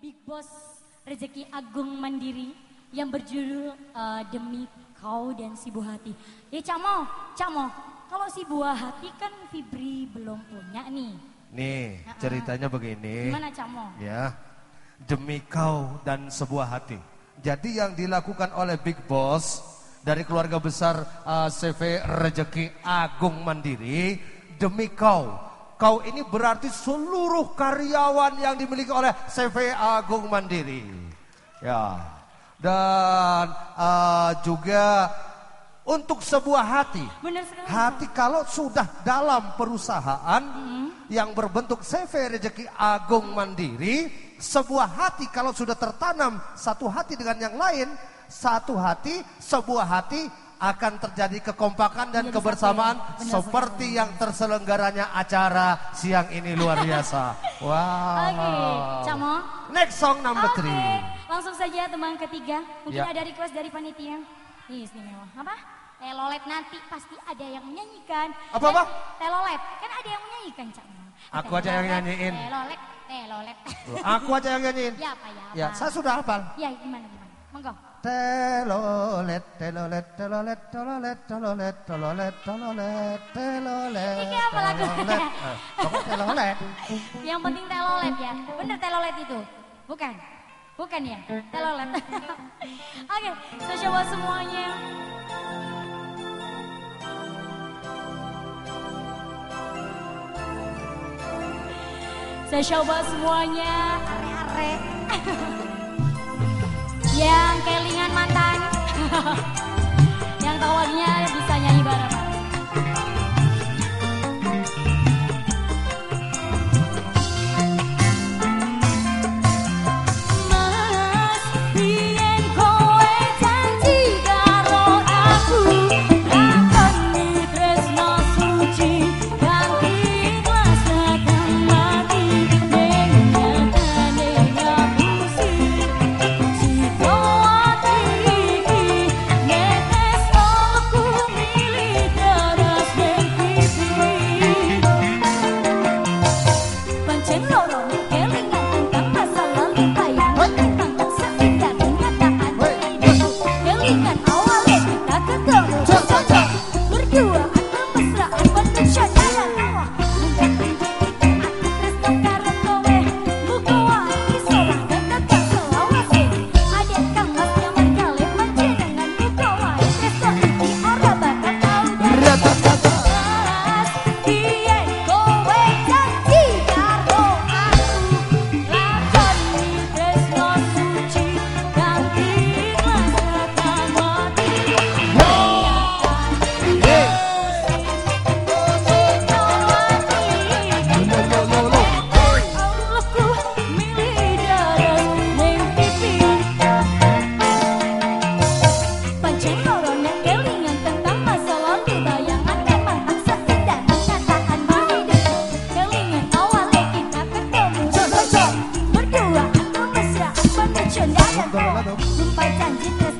Big Boss Rezeki Agung Mandiri yang berjudul uh, Demi Kau dan Si Buah Hati. Ya Camo, Camo, kalau Si Buah Hati kan Fibri belum punya nih. Nih, ceritanya begini. Gimana Camo? Ya, demi kau dan sebuah hati. Jadi yang dilakukan oleh Big Boss dari keluarga besar uh, CV Rezeki Agung Mandiri demi kau Kau ini berarti seluruh karyawan yang dimiliki oleh CV Agung Mandiri. Ya. Dan uh, juga untuk sebuah hati. Benar sekali. Hati kalau sudah dalam perusahaan hmm. yang berbentuk CV Rezeki Agung Mandiri, sebuah hati kalau sudah tertanam satu hati dengan yang lain, satu hati, sebuah hati akan terjadi kekompakan dan kebersamaan seperti yang terselenggaranya acara siang ini luar biasa. Wow. Oke, okay. Camo. Next song number okay. three. Langsung saja teman ketiga. Mungkin ya. ada request dari panitia. Ini istimewa. Apa? Telolet nanti pasti ada yang menyanyikan. Apa apa? Telolet. Kan ada yang menyanyikan, Camo. Aku aja yang nyanyiin. Telolet, telolet. Aku aja yang nyanyiin. Ya, apa ya? Apa? Ya, saya sudah hafal. Ya, gimana gimana? Monggo. Telolet, telolet, telolet, telolet, telolet, telolet, telolet, telolet. Ini apa? Pokoknya telolet. Yang penting telolet ya. Bener telolet itu? Bukan? Bukan ya? Telolet. Oke, saya coba semuanya. Saya coba semuanya. Are-are. Những.